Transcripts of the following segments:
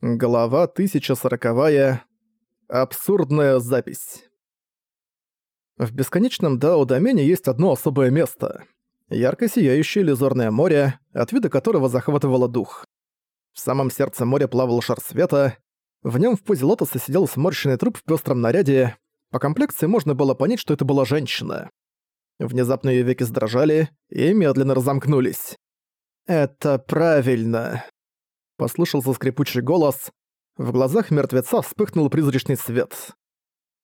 Глава 1040. Абсурдная запись. В бесконечном Дао-домене есть одно особое место. Ярко сияющее иллюзорное море, от вида которого захватывало дух. В самом сердце моря плавал шар света. В нем в позе лотоса сидел сморщенный труп в пестром наряде. По комплекции можно было понять, что это была женщина. Внезапно ее веки сдрожали и медленно разомкнулись. «Это правильно», Послышался скрипучий голос. В глазах мертвеца вспыхнул призрачный свет.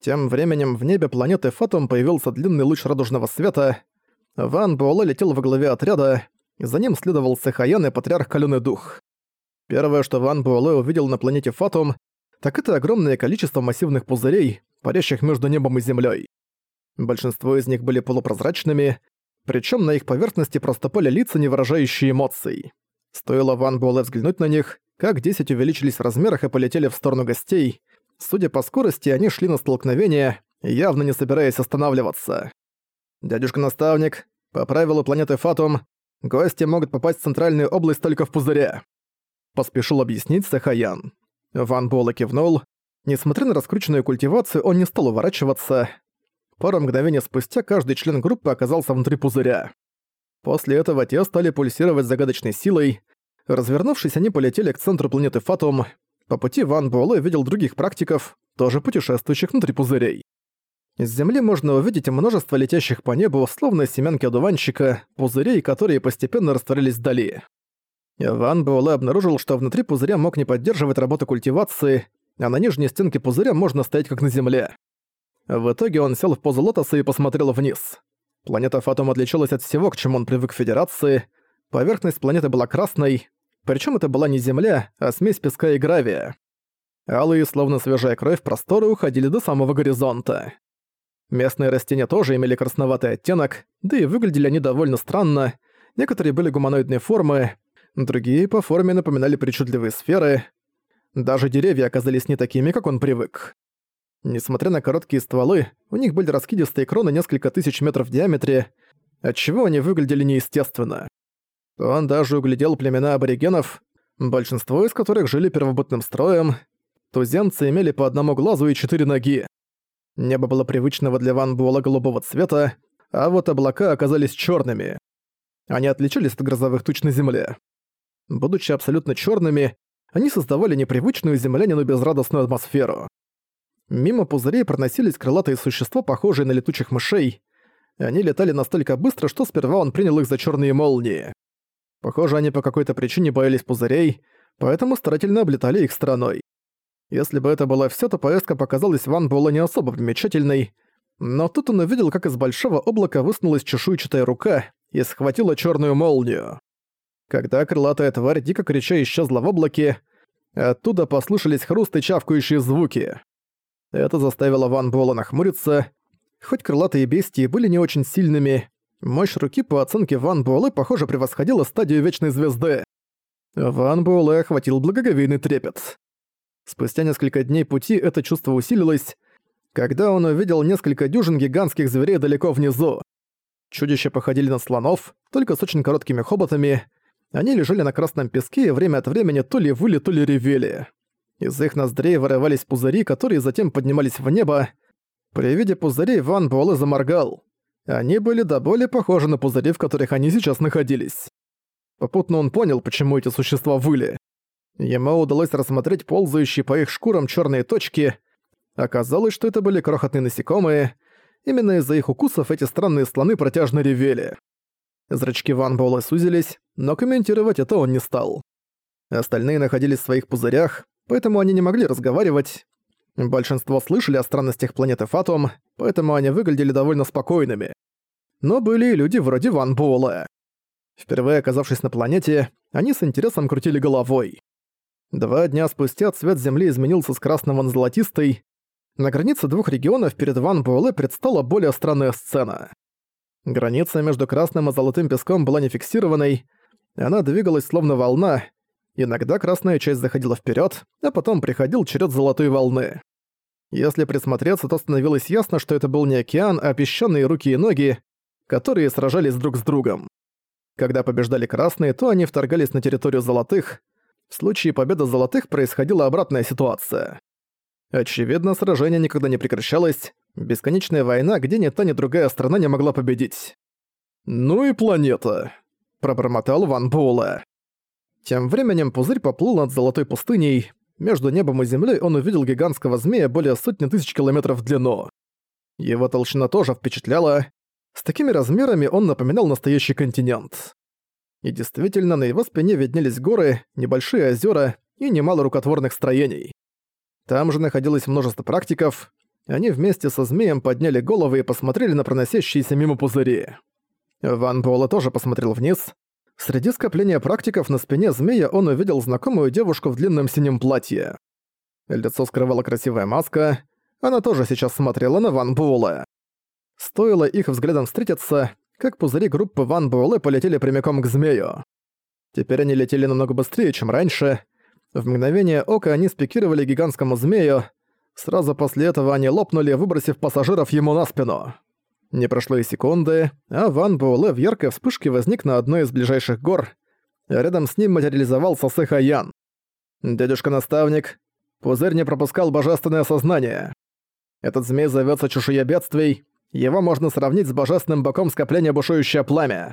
Тем временем в небе планеты Фатум появился длинный луч радужного света. Ван Буэлэ летел во главе отряда, за ним следовал Сахаян и Патриарх Калёный Дух. Первое, что Ван Буэлэ увидел на планете Фатум, так это огромное количество массивных пузырей, парящих между небом и землей. Большинство из них были полупрозрачными, причем на их поверхности проступали лица, не выражающие эмоций. Стоило Ван Буэлэ взглянуть на них, как 10 увеличились в размерах и полетели в сторону гостей. Судя по скорости, они шли на столкновение, явно не собираясь останавливаться. «Дядюшка-наставник, по правилу планеты Фатум, гости могут попасть в центральную область только в пузыре», — поспешил объяснить Сахаян. Ван Буэлэ кивнул. Несмотря на раскрученную культивацию, он не стал уворачиваться. Пару мгновений спустя каждый член группы оказался внутри пузыря. После этого те стали пульсировать загадочной силой. Развернувшись, они полетели к центру планеты Фатум. По пути Ван Буэлэ видел других практиков, тоже путешествующих внутри пузырей. С Земли можно увидеть множество летящих по небу, словно семянки одуванчика, пузырей, которые постепенно растворились вдали. Ван Буэлэ обнаружил, что внутри пузыря мог не поддерживать работу культивации, а на нижней стенке пузыря можно стоять как на Земле. В итоге он сел в позу лотоса и посмотрел вниз. Планета Фатум отличалась от всего, к чему он привык в Федерации. Поверхность планеты была красной, причем это была не Земля, а смесь песка и гравия. Алые, словно свежая кровь, просторы уходили до самого горизонта. Местные растения тоже имели красноватый оттенок, да и выглядели они довольно странно. Некоторые были гуманоидной формы, другие по форме напоминали причудливые сферы. Даже деревья оказались не такими, как он привык. Несмотря на короткие стволы, у них были раскидистые кроны несколько тысяч метров в диаметре, отчего они выглядели неестественно. Он даже углядел племена аборигенов, большинство из которых жили первобытным строем. Туземцы имели по одному глазу и четыре ноги. Небо было привычного для Ван Буэлла голубого цвета, а вот облака оказались черными. Они отличались от грозовых туч на земле. Будучи абсолютно черными, они создавали непривычную землянину безрадостную атмосферу. Мимо пузырей проносились крылатые существа, похожие на летучих мышей. Они летали настолько быстро, что сперва он принял их за черные молнии. Похоже, они по какой-то причине боялись пузырей, поэтому старательно облетали их стороной. Если бы это было все, то поездка показалась Ван Буэлла не особо примечательной, но тут он увидел, как из большого облака высунулась чешуйчатая рука и схватила черную молнию. Когда крылатая тварь, дико крича, исчезла в облаке, оттуда послышались хруст и чавкающие звуки. Это заставило Ван Буэлла нахмуриться. Хоть крылатые бестии были не очень сильными, мощь руки по оценке Ван Буэлэ, похоже, превосходила стадию Вечной Звезды. Ван Буэлэ охватил благоговейный трепет. Спустя несколько дней пути это чувство усилилось, когда он увидел несколько дюжин гигантских зверей далеко внизу. Чудища походили на слонов, только с очень короткими хоботами. Они лежали на красном песке и время от времени то ли выли, то ли ревели. Из их ноздрей вырывались пузыри, которые затем поднимались в небо. При виде пузырей Ван Буэлэ заморгал. Они были до боли похожи на пузыри, в которых они сейчас находились. Попутно он понял, почему эти существа выли. Ему удалось рассмотреть ползающие по их шкурам черные точки. Оказалось, что это были крохотные насекомые. Именно из-за их укусов эти странные слоны протяжно ревели. Зрачки Ван Буэлэ сузились, но комментировать это он не стал. Остальные находились в своих пузырях, поэтому они не могли разговаривать. Большинство слышали о странностях планеты Фатум, поэтому они выглядели довольно спокойными. Но были и люди вроде Ван Буэлэ. Впервые оказавшись на планете, они с интересом крутили головой. Два дня спустя цвет Земли изменился с красного на золотистый. На границе двух регионов перед Ван Буэлэ предстала более странная сцена. Граница между красным и золотым песком была нефиксированной, она двигалась словно волна, Иногда красная часть заходила вперед, а потом приходил черед золотой волны. Если присмотреться, то становилось ясно, что это был не океан, а песчаные руки и ноги, которые сражались друг с другом. Когда побеждали красные, то они вторгались на территорию золотых. В случае победы золотых происходила обратная ситуация. Очевидно, сражение никогда не прекращалось, бесконечная война, где ни та, ни другая страна не могла победить. «Ну и планета», — пробормотал Ван Буэлэ. Тем временем пузырь поплыл над золотой пустыней, между небом и землей он увидел гигантского змея более сотни тысяч километров в длину. Его толщина тоже впечатляла. С такими размерами он напоминал настоящий континент. И действительно, на его спине виднелись горы, небольшие озера и немало рукотворных строений. Там же находилось множество практиков. Они вместе со змеем подняли головы и посмотрели на проносящиеся мимо пузыри. Ван Буэлэ тоже посмотрел вниз. Среди скопления практиков на спине змея он увидел знакомую девушку в длинном синем платье. Лицо скрывала красивая маска, она тоже сейчас смотрела на Ван Буэлэ. Стоило их взглядом встретиться, как пузыри группы Ван Буэлэ полетели прямиком к змею. Теперь они летели намного быстрее, чем раньше. В мгновение ока они спикировали гигантскому змею. Сразу после этого они лопнули, выбросив пассажиров ему на спину. Не прошло и секунды, а Ван Буэлэ в яркой вспышке возник на одной из ближайших гор. Рядом с ним материализовался Сэхаян. Дядюшка-наставник, пузырь не пропускал божественное сознание. Этот змей зовется чешуя бедствий, его можно сравнить с божественным боком скопления бушующее пламя.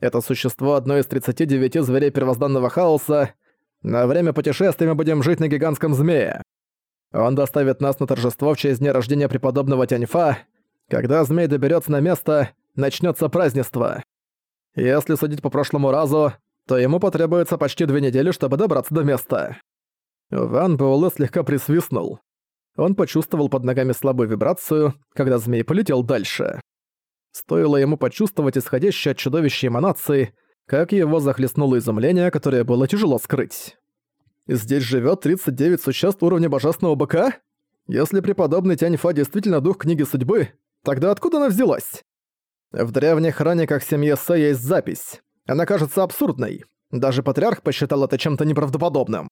Это существо одно из 39 зверей первозданного хаоса. На время путешествия мы будем жить на гигантском змее. Он доставит нас на торжество в честь дня рождения преподобного Тяньфа, когда змей доберется на место, начнется празднество. Если судить по прошлому разу, то ему потребуется почти две недели, чтобы добраться до места. Ван Буэлэ слегка присвистнул. Он почувствовал под ногами слабую вибрацию, когда змей полетел дальше. Стоило ему почувствовать исходящее от чудовища эманации, как его захлестнуло изумление, которое было тяжело скрыть. Здесь живет 39 существ уровня божественного быка? Если преподобный Тяньфа действительно дух книги судьбы, Тогда откуда она взялась? В древних хрониках семьи Сэ есть запись. Она кажется абсурдной. Даже патриарх посчитал это чем-то неправдоподобным.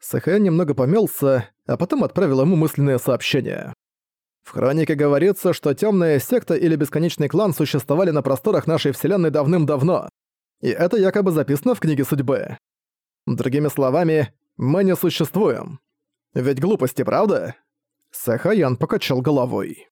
Сэхэ немного помелся, а потом отправил ему мысленное сообщение. В хронике говорится, что темная секта или бесконечный клан существовали на просторах нашей вселенной давным-давно. И это якобы записано в книге судьбы. Другими словами, мы не существуем. Ведь глупости, правда? Сэхаян покачал головой.